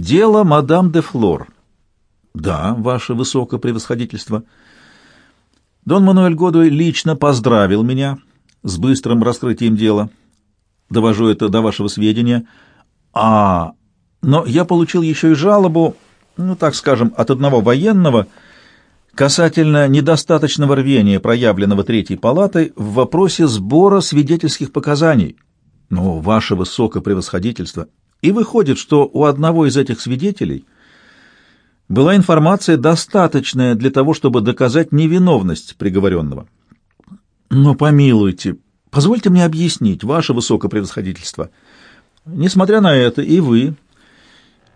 Дело мадам де Флор. Да, ваше высокопревосходительство. Дон Мануэль Годуэй лично поздравил меня с быстрым раскрытием дела. Довожу это до вашего сведения. А, но я получил еще и жалобу, ну, так скажем, от одного военного, касательно недостаточного рвения, проявленного Третьей палатой в вопросе сбора свидетельских показаний. Ну, ваше высокопревосходительство. И выходит, что у одного из этих свидетелей была информация, достаточная для того, чтобы доказать невиновность приговоренного. Но помилуйте, позвольте мне объяснить, ваше высокопревосходительство. Несмотря на это, и вы,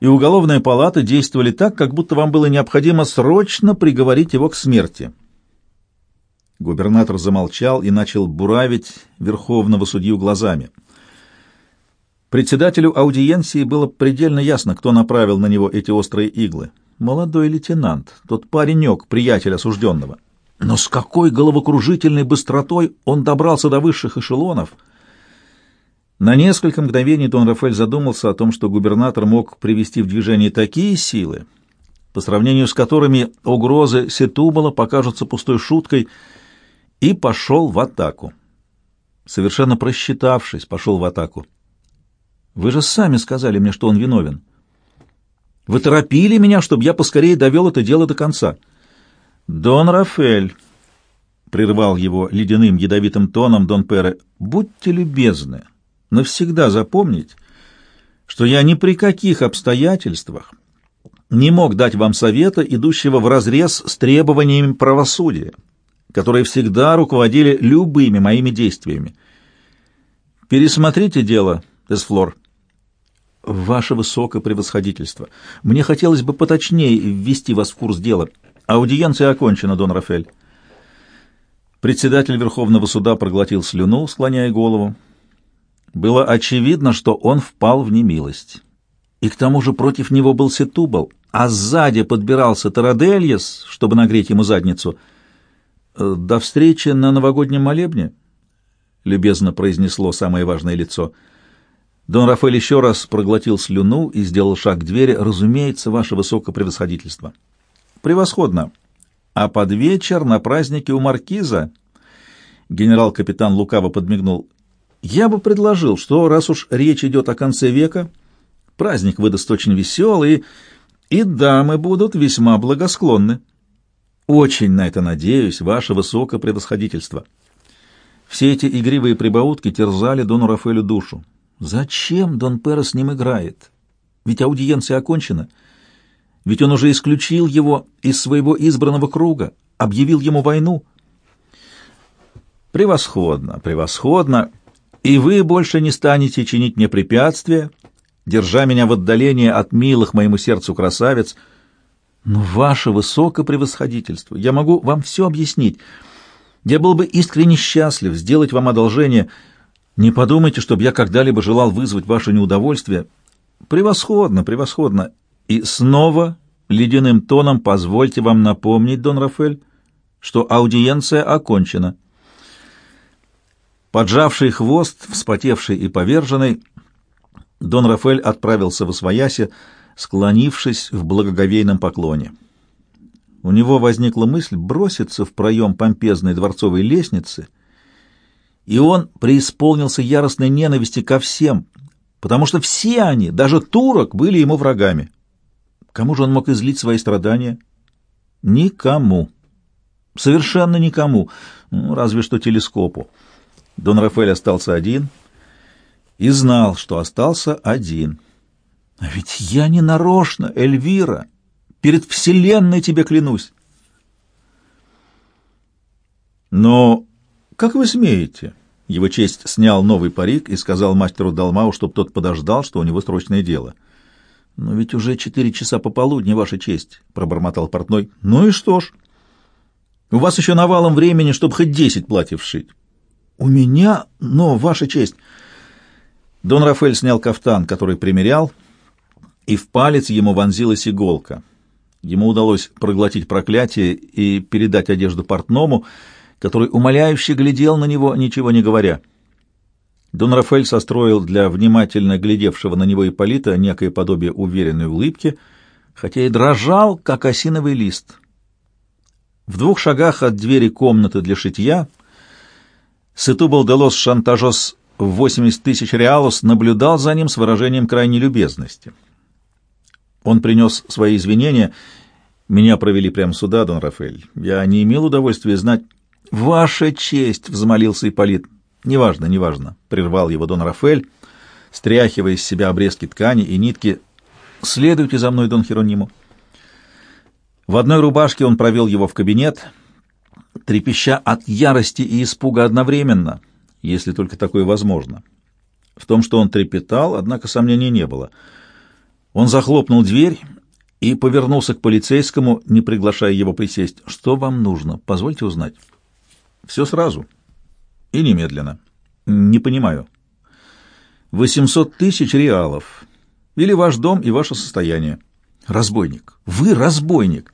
и уголовная палата действовали так, как будто вам было необходимо срочно приговорить его к смерти. Губернатор замолчал и начал буравить верховного судью глазами. Председателю аудиенции было предельно ясно, кто направил на него эти острые иглы. Молодой лейтенант, тот паренек, приятель осужденного. Но с какой головокружительной быстротой он добрался до высших эшелонов! На несколько мгновений Дон Рафаэль задумался о том, что губернатор мог привести в движение такие силы, по сравнению с которыми угрозы Сетубала покажутся пустой шуткой, и пошел в атаку. Совершенно просчитавшись, пошел в атаку. «Вы же сами сказали мне, что он виновен. Вы торопили меня, чтобы я поскорее довел это дело до конца». «Дон Рафель», — прервал его ледяным ядовитым тоном Дон Пере, — «будьте любезны, навсегда запомнить, что я ни при каких обстоятельствах не мог дать вам совета, идущего вразрез с требованиями правосудия, которые всегда руководили любыми моими действиями. Пересмотрите дело, Эсфлор. Ваше высокопревосходительство, мне хотелось бы поточнее ввести вас в курс дела. Аудиенция окончена, Дон Рафель. Председатель Верховного суда проглотил слюну, склоняя голову. Было очевидно, что он впал в немилость. И к тому же против него был Сетубал, а сзади подбирался Тарадельес, чтобы нагреть ему задницу. «Э, «До встречи на новогоднем молебне?» — любезно произнесло самое важное лицо. Дон Рафаэль еще раз проглотил слюну и сделал шаг к двери. «Разумеется, ваше высокопревосходительство». Превосходно. А под вечер на празднике у маркиза генерал-капитан лукаво подмигнул. Я бы предложил, что раз уж речь идет о конце века, праздник выдаст очень веселый, и дамы будут весьма благосклонны. Очень на это надеюсь, ваше высокопревосходительство. Все эти игривые прибаутки терзали Дону Рафаэлю душу. Зачем Дон Перо с ним играет? Ведь аудиенция окончена. Ведь он уже исключил его из своего избранного круга, объявил ему войну. Превосходно, превосходно. И вы больше не станете чинить мне препятствия, держа меня в отдалении от милых моему сердцу красавиц. Но ваше высокопревосходительство, я могу вам все объяснить. Я был бы искренне счастлив сделать вам одолжение. Не подумайте, чтобы я когда-либо желал вызвать ваше неудовольствие. Превосходно, превосходно. И снова ледяным тоном позвольте вам напомнить, Дон Рафель, что аудиенция окончена. Поджавший хвост, вспотевший и поверженный, Дон Рафель отправился в Освояси, склонившись в благоговейном поклоне. У него возникла мысль броситься в проем помпезной дворцовой лестницы, и он преисполнился яростной ненависти ко всем, потому что все они, даже турок, были ему врагами. Кому же он мог излить свои страдания? Никому. Совершенно никому. Ну, разве что телескопу. Дон Рафаэль остался один и знал, что остался один. А ведь я не нарочно, Эльвира. Перед Вселенной тебе клянусь. Но как вы смеете? Его честь снял новый парик и сказал мастеру Далмау, чтобы тот подождал, что у него срочное дело. «Но ведь уже четыре часа пополудни, Ваша честь», — пробормотал портной. «Ну и что ж? У вас еще навалом времени, чтобы хоть десять платьев шить». «У меня? Но, Ваша честь...» Дон Рафаэль снял кафтан, который примерял, и в палец ему вонзилась иголка. Ему удалось проглотить проклятие и передать одежду портному, который умоляюще глядел на него, ничего не говоря. Дон Рафаэль состроил для внимательно глядевшего на него Ипполита некое подобие уверенной улыбки, хотя и дрожал, как осиновый лист. В двух шагах от двери комнаты для шитья Сетубал Делос Шантажос в 80 тысяч реалус наблюдал за ним с выражением крайней любезности. Он принес свои извинения. Меня провели прямо сюда, Дон Рафаэль. Я не имел удовольствия знать... «Ваша честь!» — взмолился Ипполит. «Неважно, неважно», — прервал его Дон Рафаэль, стряхивая из себя обрезки ткани и нитки. «Следуйте за мной, Дон Херонимо». В одной рубашке он провел его в кабинет, трепеща от ярости и испуга одновременно, если только такое возможно. В том, что он трепетал, однако сомнений не было. Он захлопнул дверь и повернулся к полицейскому, не приглашая его присесть. «Что вам нужно? Позвольте узнать». «Все сразу. И немедленно». «Не понимаю». «Восемьсот тысяч реалов. Или ваш дом и ваше состояние». «Разбойник! Вы разбойник!»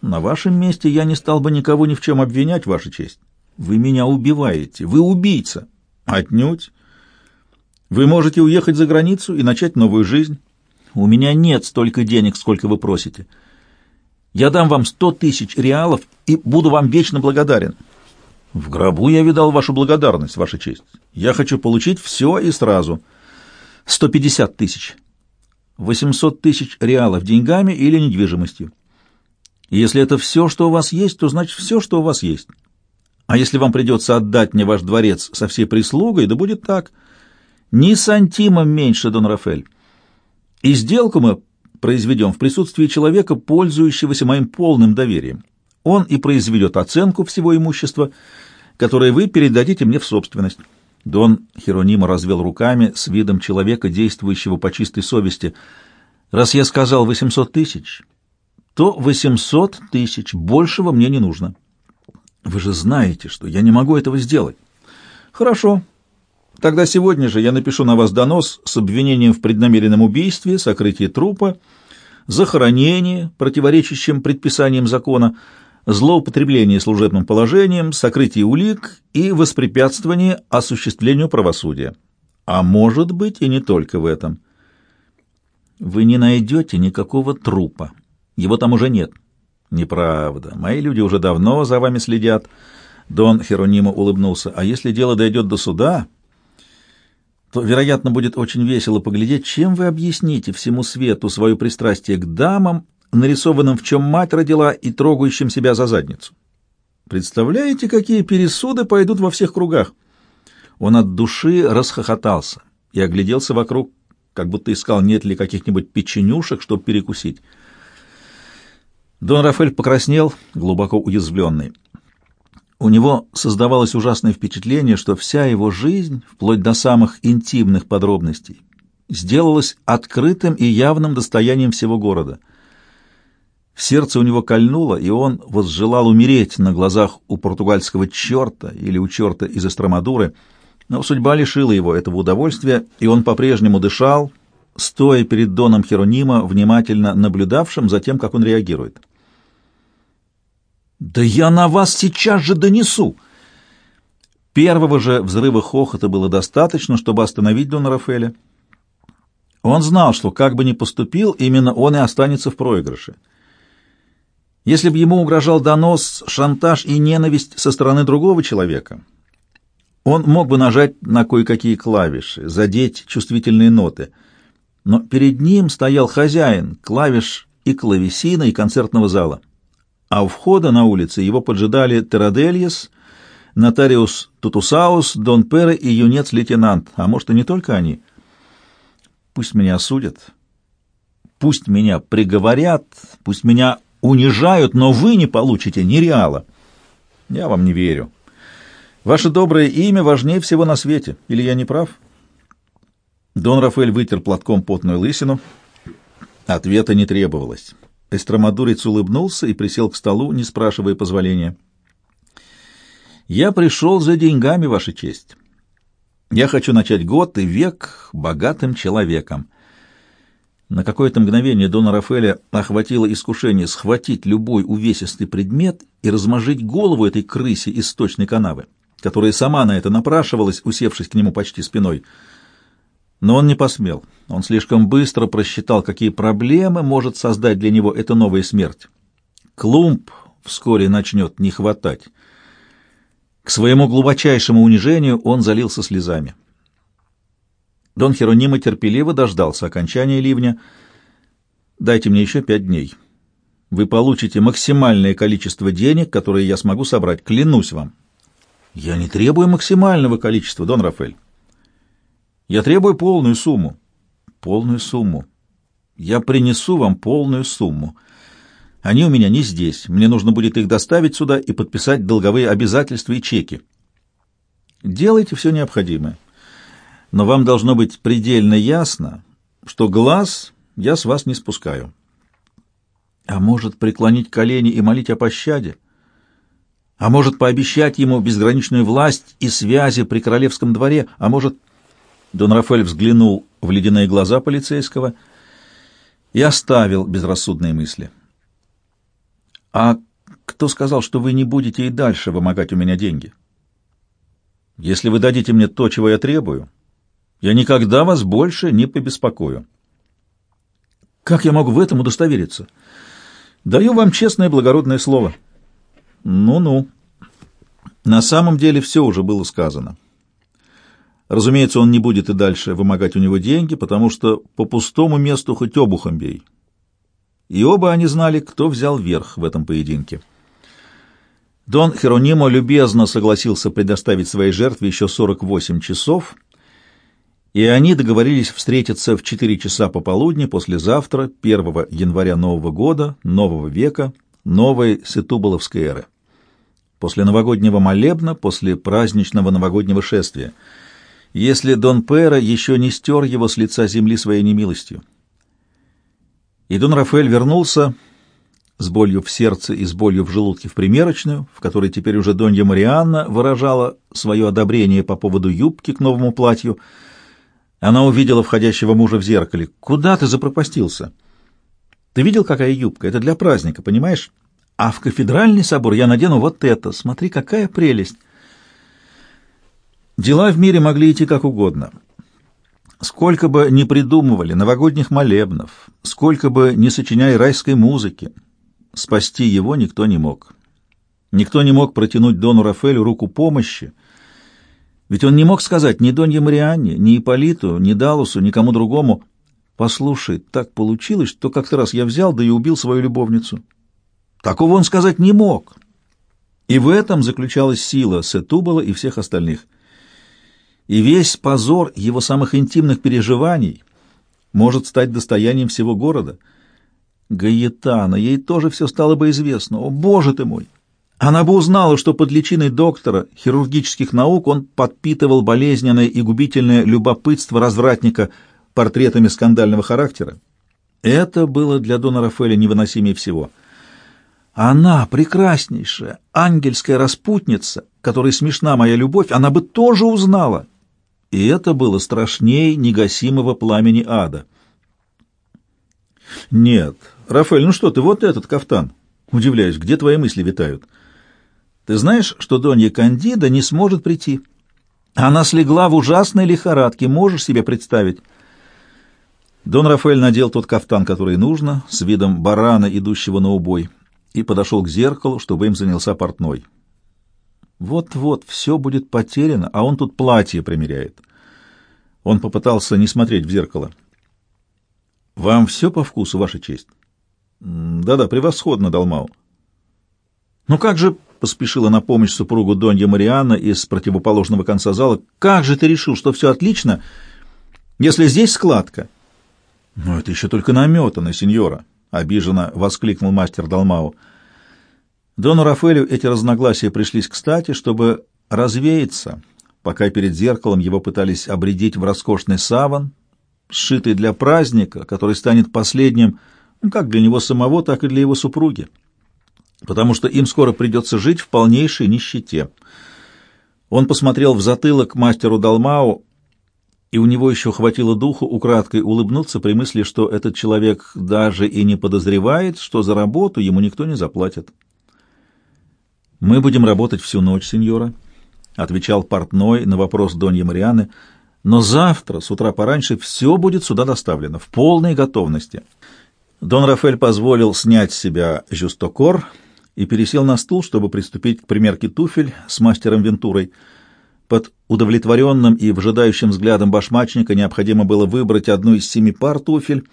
«На вашем месте я не стал бы никого ни в чем обвинять, Ваша честь. Вы меня убиваете. Вы убийца». «Отнюдь. Вы можете уехать за границу и начать новую жизнь». «У меня нет столько денег, сколько вы просите. Я дам вам сто тысяч реалов и буду вам вечно благодарен». «В гробу я видал вашу благодарность, Ваша честь. Я хочу получить все и сразу. Сто пятьдесят тысяч». 800 тысяч реалов деньгами или недвижимостью. если это все, что у вас есть, то значит все, что у вас есть. А если вам придется отдать мне ваш дворец со всей прислугой, да будет так. Ни сантима меньше, Дон Рафель. И сделку мы произведем в присутствии человека, пользующегося моим полным доверием. Он и произведет оценку всего имущества, которое вы передадите мне в собственность. Дон Херонима развел руками с видом человека, действующего по чистой совести. «Раз я сказал 800 тысяч, то 800 тысяч. Большего мне не нужно». «Вы же знаете, что я не могу этого сделать». «Хорошо. Тогда сегодня же я напишу на вас донос с обвинением в преднамеренном убийстве, сокрытии трупа, захоронении, противоречащем предписаниям закона, злоупотребление служебным положением, сокрытие улик и воспрепятствование осуществлению правосудия. А может быть и не только в этом. Вы не найдете никакого трупа. Его там уже нет. Неправда. Мои люди уже давно за вами следят. Дон Херонимо улыбнулся. А если дело дойдет до суда, то, вероятно, будет очень весело поглядеть, чем вы объясните всему свету свое пристрастие к дамам нарисованным, в чем мать родила, и трогающим себя за задницу. Представляете, какие пересуды пойдут во всех кругах? Он от души расхохотался и огляделся вокруг, как будто искал, нет ли каких-нибудь печенюшек, чтобы перекусить. Дон Рафаэль покраснел, глубоко уязвленный. У него создавалось ужасное впечатление, что вся его жизнь, вплоть до самых интимных подробностей, сделалась открытым и явным достоянием всего города — Сердце у него кольнуло, и он возжелал умереть на глазах у португальского черта или у черта из Эстромадуры, но судьба лишила его этого удовольствия, и он по-прежнему дышал, стоя перед Доном Херонима, внимательно наблюдавшим за тем, как он реагирует. «Да я на вас сейчас же донесу!» Первого же взрыва хохота было достаточно, чтобы остановить Дона Рафеля. Он знал, что как бы ни поступил, именно он и останется в проигрыше. Если бы ему угрожал донос, шантаж и ненависть со стороны другого человека, он мог бы нажать на кое-какие клавиши, задеть чувствительные ноты. Но перед ним стоял хозяин клавиш и клавесина, и концертного зала. А у входа на улице его поджидали Терадельес, нотариус Тутусаус, Дон Пере и юнец-лейтенант, а может и не только они. Пусть меня осудят, пусть меня приговорят, пусть меня унижают, но вы не получите ни реала. Я вам не верю. Ваше доброе имя важнее всего на свете. Или я не прав? Дон Рафаэль вытер платком потную лысину. Ответа не требовалось. Эстромадурец улыбнулся и присел к столу, не спрашивая позволения. «Я пришел за деньгами, Ваша честь. Я хочу начать год и век богатым человеком. На какое-то мгновение Дона Рафаэля охватило искушение схватить любой увесистый предмет и размажить голову этой крысе из сточной канавы. которая сама на это напрашивалась, усевшись к нему почти спиной. Но он не посмел. Он слишком быстро просчитал, какие проблемы может создать для него эта новая смерть. Клумб вскоре начнет не хватать. К своему глубочайшему унижению он залился слезами. Дон Херонима терпеливо дождался окончания ливня. «Дайте мне еще пять дней. Вы получите максимальное количество денег, которое я смогу собрать, клянусь вам». «Я не требую максимального количества, Дон Рафаэль. Я требую полную сумму». «Полную сумму. Я принесу вам полную сумму». Они у меня не здесь. Мне нужно будет их доставить сюда и подписать долговые обязательства и чеки. Делайте все необходимое. Но вам должно быть предельно ясно, что глаз я с вас не спускаю. А может, преклонить колени и молить о пощаде? А может, пообещать ему безграничную власть и связи при королевском дворе? А может... Дон Рафаэль взглянул в ледяные глаза полицейского и оставил безрассудные мысли. «А кто сказал, что вы не будете и дальше вымогать у меня деньги? Если вы дадите мне то, чего я требую, я никогда вас больше не побеспокою». «Как я могу в этом удостовериться?» «Даю вам честное благородное слово». «Ну-ну». На самом деле все уже было сказано. Разумеется, он не будет и дальше вымогать у него деньги, потому что по пустому месту хоть обухом бей и оба они знали, кто взял верх в этом поединке. Дон Херонимо любезно согласился предоставить своей жертве еще 48 часов, и они договорились встретиться в 4 часа пополудни послезавтра, 1 января Нового года, Нового века, новой Сетуболовской эры. После новогоднего молебна, после праздничного новогоднего шествия, если Дон Пера еще не стер его с лица земли своей немилостью. И Дон Рафаэль вернулся с болью в сердце и с болью в желудке в примерочную, в которой теперь уже Донья Марианна выражала свое одобрение по поводу юбки к новому платью. Она увидела входящего мужа в зеркале. «Куда ты запропастился? Ты видел, какая юбка? Это для праздника, понимаешь? А в кафедральный собор я надену вот это. Смотри, какая прелесть!» Дела в мире могли идти как угодно. Сколько бы ни придумывали новогодних молебнов, сколько бы ни сочиняя райской музыки, спасти его никто не мог. Никто не мог протянуть Дону Рафаэлю руку помощи, ведь он не мог сказать ни Донье Марианне, ни Ипполиту, ни Далусу, никому другому, «Послушай, так получилось, что как-то раз я взял, да и убил свою любовницу». Такого он сказать не мог. И в этом заключалась сила Сетубала и всех остальных — и весь позор его самых интимных переживаний может стать достоянием всего города. Гаетана, ей тоже все стало бы известно. О, боже ты мой! Она бы узнала, что под личиной доктора хирургических наук он подпитывал болезненное и губительное любопытство развратника портретами скандального характера. Это было для Дона Рафаэля невыносимее всего. Она, прекраснейшая, ангельская распутница, которой смешна моя любовь, она бы тоже узнала, и это было страшней негасимого пламени ада. «Нет, Рафаэль, ну что ты, вот этот кафтан!» Удивляюсь, где твои мысли витают? Ты знаешь, что Донья Кандида не сможет прийти? Она слегла в ужасной лихорадке, можешь себе представить?» Дон Рафаэль надел тот кафтан, который нужно, с видом барана, идущего на убой, и подошел к зеркалу, чтобы им занялся портной. Вот-вот, все будет потеряно, а он тут платье примеряет. Он попытался не смотреть в зеркало. «Вам все по вкусу, Ваша честь?» «Да-да, превосходно, Далмау». «Ну как же...» — поспешила на помощь супругу Донья Марианна из противоположного конца зала. «Как же ты решил, что все отлично, если здесь складка?» «Ну, это еще только наметано, сеньора», — обиженно воскликнул мастер Далмау. Дону Рафаэлю эти разногласия пришлись кстати, чтобы развеяться, пока перед зеркалом его пытались обредить в роскошный саван, сшитый для праздника, который станет последним ну, как для него самого, так и для его супруги, потому что им скоро придется жить в полнейшей нищете. Он посмотрел в затылок мастеру Далмау, и у него еще хватило духу украдкой улыбнуться при мысли, что этот человек даже и не подозревает, что за работу ему никто не заплатит. «Мы будем работать всю ночь, сеньора, — отвечал портной на вопрос Донья Марианы, — «но завтра, с утра пораньше, все будет сюда доставлено, в полной готовности». Дон Рафаэль позволил снять с себя жюстокор и пересел на стул, чтобы приступить к примерке туфель с мастером Вентурой. Под удовлетворенным и вжидающим взглядом башмачника необходимо было выбрать одну из семи пар туфель,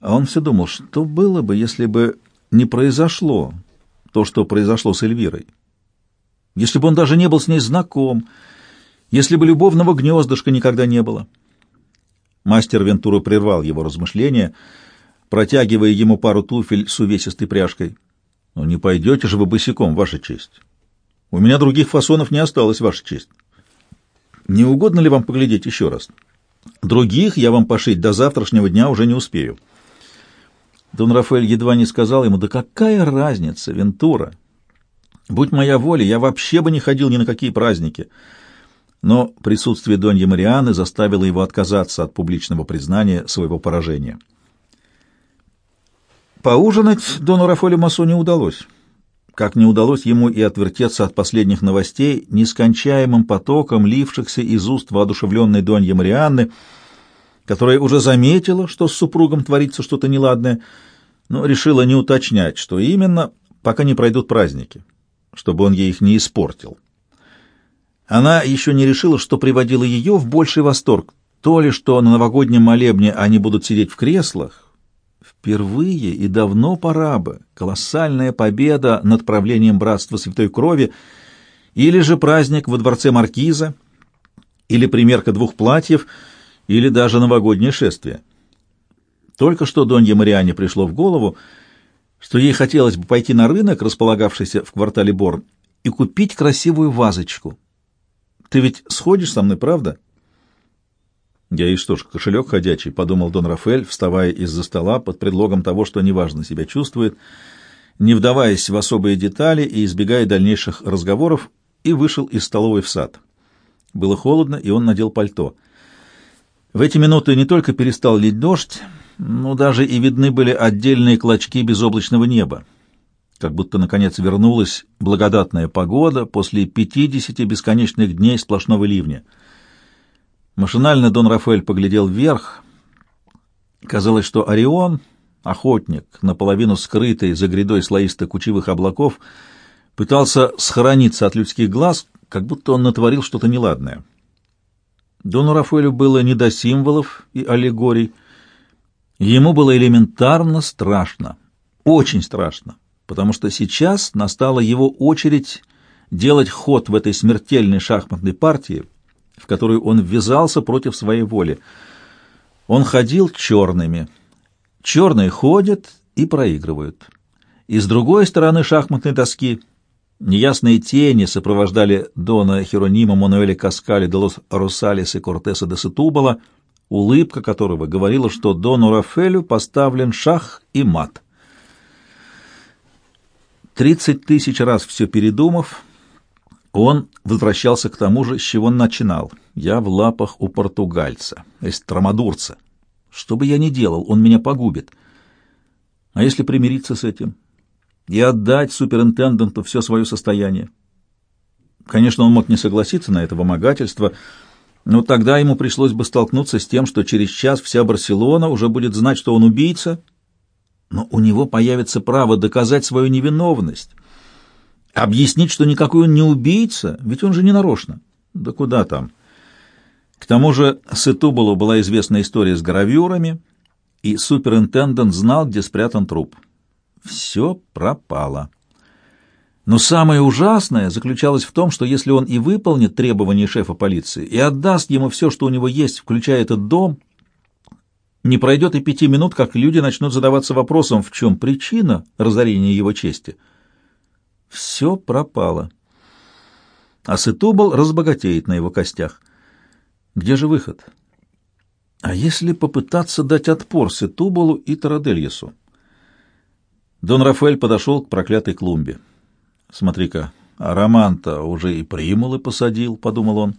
а он все думал, что было бы, если бы не произошло то, что произошло с Эльвирой. Если бы он даже не был с ней знаком, если бы любовного гнездышка никогда не было. Мастер Вентура прервал его размышления, протягивая ему пару туфель с увесистой пряжкой. «Ну, не пойдете же вы босиком, Ваша честь. У меня других фасонов не осталось, Ваша честь. Не угодно ли вам поглядеть еще раз? Других я вам пошить до завтрашнего дня уже не успею». Дон Рафаэль едва не сказал ему, «Да какая разница, Вентура? Будь моя воля, я вообще бы не ходил ни на какие праздники». Но присутствие Донья Марианы заставило его отказаться от публичного признания своего поражения. Поужинать Дону Рафаэлю Массо не удалось. Как не удалось ему и отвертеться от последних новостей нескончаемым потоком лившихся из уст воодушевленной Доньи Марианны, которая уже заметила, что с супругом творится что-то неладное, но решила не уточнять, что именно, пока не пройдут праздники, чтобы он ей их не испортил. Она еще не решила, что приводило ее в больший восторг, то ли что на новогоднем молебне они будут сидеть в креслах, впервые и давно пора бы, колоссальная победа над правлением Братства Святой Крови, или же праздник во дворце Маркиза, или примерка двух платьев — или даже новогоднее шествие. Только что Донье Мариане пришло в голову, что ей хотелось бы пойти на рынок, располагавшийся в квартале Борн, и купить красивую вазочку. Ты ведь сходишь со мной, правда? Я и что ж, кошелек ходячий, — подумал Дон Рафаэль, вставая из-за стола под предлогом того, что неважно себя чувствует, не вдаваясь в особые детали и избегая дальнейших разговоров, и вышел из столовой в сад. Было холодно, и он надел пальто — в эти минуты не только перестал лить дождь, но даже и видны были отдельные клочки безоблачного неба. Как будто, наконец, вернулась благодатная погода после пятидесяти бесконечных дней сплошного ливня. Машинально Дон Рафаэль поглядел вверх. Казалось, что Орион, охотник, наполовину скрытый за грядой слоисто-кучевых облаков, пытался схорониться от людских глаз, как будто он натворил что-то неладное. Дону Рафаэлю было не до символов и аллегорий. Ему было элементарно страшно, очень страшно, потому что сейчас настала его очередь делать ход в этой смертельной шахматной партии, в которую он ввязался против своей воли. Он ходил черными. Черные ходят и проигрывают. И с другой стороны шахматной доски — Неясные тени сопровождали Дона Херонима Мануэля Каскали де лос Росалес и Кортеса де Сетубала, улыбка которого говорила, что Дону Рафелю поставлен шах и мат. Тридцать тысяч раз все передумав, он возвращался к тому же, с чего начинал. Я в лапах у португальца, эстромадурца. Что бы я ни делал, он меня погубит. А если примириться с этим? и отдать суперинтенданту все свое состояние. Конечно, он мог не согласиться на это вымогательство, но тогда ему пришлось бы столкнуться с тем, что через час вся Барселона уже будет знать, что он убийца, но у него появится право доказать свою невиновность, объяснить, что никакой он не убийца, ведь он же не нарочно. Да куда там? К тому же Сетубалу была известна история с гравюрами, и суперинтендант знал, где спрятан труп все пропало. Но самое ужасное заключалось в том, что если он и выполнит требования шефа полиции и отдаст ему все, что у него есть, включая этот дом, не пройдет и пяти минут, как люди начнут задаваться вопросом, в чем причина разорения его чести. Все пропало. А Сетубал разбогатеет на его костях. Где же выход? А если попытаться дать отпор Сетубалу и Тарадельесу? Дон Рафаэль подошел к проклятой клумбе. «Смотри-ка, а Роман-то уже и примулы посадил», — подумал он.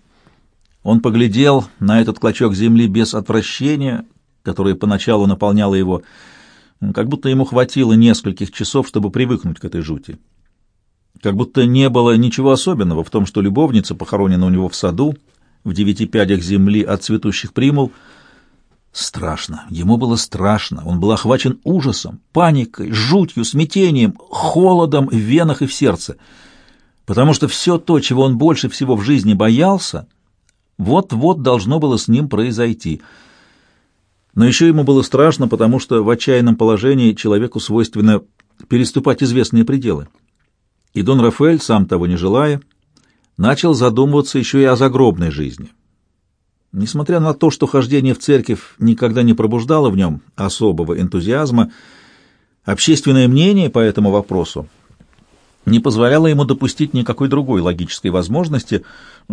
Он поглядел на этот клочок земли без отвращения, которое поначалу наполняло его, как будто ему хватило нескольких часов, чтобы привыкнуть к этой жути. Как будто не было ничего особенного в том, что любовница похоронена у него в саду, в девяти пядях земли от цветущих примул. Страшно. Ему было страшно. Он был охвачен ужасом, паникой, жутью, смятением, холодом в венах и в сердце. Потому что все то, чего он больше всего в жизни боялся, вот-вот должно было с ним произойти. Но еще ему было страшно, потому что в отчаянном положении человеку свойственно переступать известные пределы. И Дон Рафаэль, сам того не желая, начал задумываться еще и о загробной жизни. Несмотря на то, что хождение в церковь никогда не пробуждало в нем особого энтузиазма, общественное мнение по этому вопросу не позволяло ему допустить никакой другой логической возможности,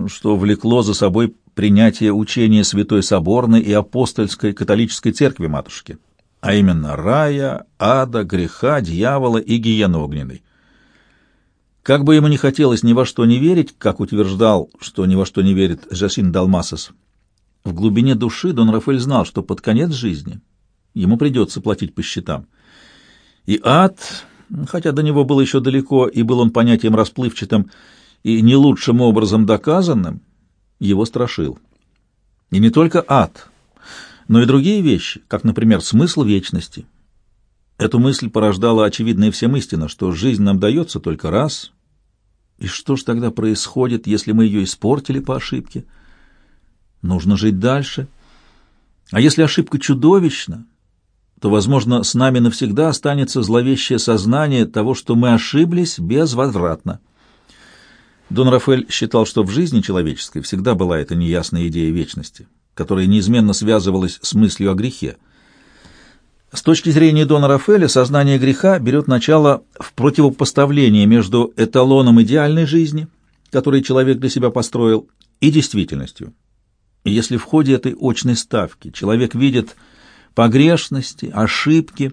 что влекло за собой принятие учения Святой Соборной и Апостольской католической церкви матушки, а именно рая, ада, греха, дьявола и гиены огненной. Как бы ему ни хотелось ни во что не верить, как утверждал, что ни во что не верит Жасин Далмасос, в глубине души Дон Рафаэль знал, что под конец жизни ему придется платить по счетам. И ад, хотя до него было еще далеко, и был он понятием расплывчатым и не лучшим образом доказанным, его страшил. И не только ад, но и другие вещи, как, например, смысл вечности, Эту мысль порождала очевидная всем истина, что жизнь нам дается только раз. И что ж тогда происходит, если мы ее испортили по ошибке? Нужно жить дальше. А если ошибка чудовищна, то, возможно, с нами навсегда останется зловещее сознание того, что мы ошиблись безвозвратно. Дон Рафаэль считал, что в жизни человеческой всегда была эта неясная идея вечности, которая неизменно связывалась с мыслью о грехе. С точки зрения Дона Рафаэля, сознание греха берет начало в противопоставлении между эталоном идеальной жизни, который человек для себя построил, и действительностью. И если в ходе этой очной ставки человек видит погрешности, ошибки,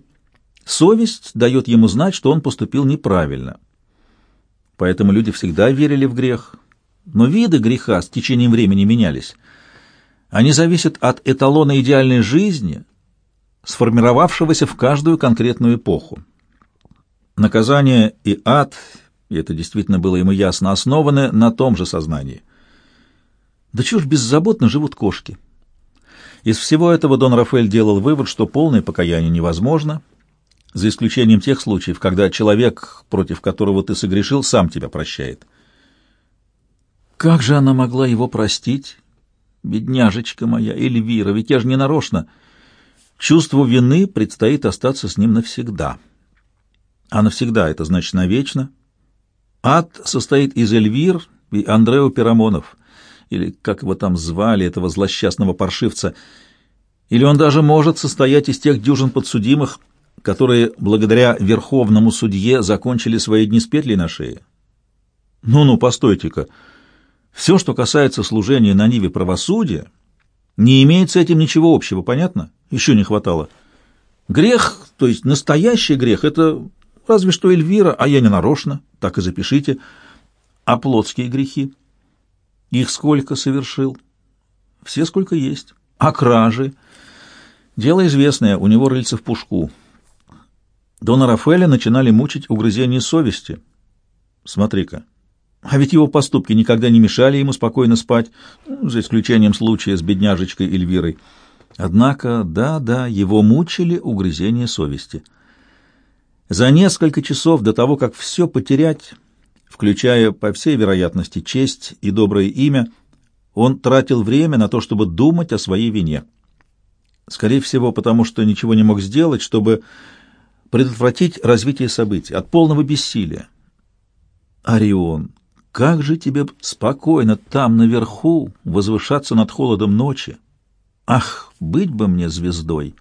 совесть дает ему знать, что он поступил неправильно. Поэтому люди всегда верили в грех, но виды греха с течением времени менялись. Они зависят от эталона идеальной жизни – сформировавшегося в каждую конкретную эпоху. Наказание и ад, и это действительно было ему ясно, основаны на том же сознании. Да чего ж беззаботно живут кошки? Из всего этого Дон Рафаэль делал вывод, что полное покаяние невозможно, за исключением тех случаев, когда человек, против которого ты согрешил, сам тебя прощает. Как же она могла его простить? Бедняжечка моя, Эльвира, ведь я же не нарочно. Чувству вины предстоит остаться с ним навсегда. А навсегда это значит навечно. Ад состоит из Эльвир и Андрео Пирамонов, или как его там звали, этого злосчастного паршивца, или он даже может состоять из тех дюжин подсудимых, которые благодаря верховному судье закончили свои дни с петлей на шее. Ну-ну, постойте-ка. Все, что касается служения на ниве правосудия, не имеет с этим ничего общего, понятно? Еще не хватало. Грех, то есть настоящий грех, это разве что Эльвира, а я не нарочно, так и запишите. А плотские грехи? Их сколько совершил? Все сколько есть. А кражи? Дело известное, у него рыльце в пушку. Дона Рафаэля начинали мучить угрызения совести. Смотри-ка, а ведь его поступки никогда не мешали ему спокойно спать, ну, за исключением случая с бедняжечкой Эльвирой. Однако, да-да, его мучили угрызения совести. За несколько часов до того, как все потерять, включая, по всей вероятности, честь и доброе имя, он тратил время на то, чтобы думать о своей вине. Скорее всего, потому что ничего не мог сделать, чтобы предотвратить развитие событий от полного бессилия. Орион, как же тебе спокойно там наверху возвышаться над холодом ночи? Ах, быть бы мне звездой!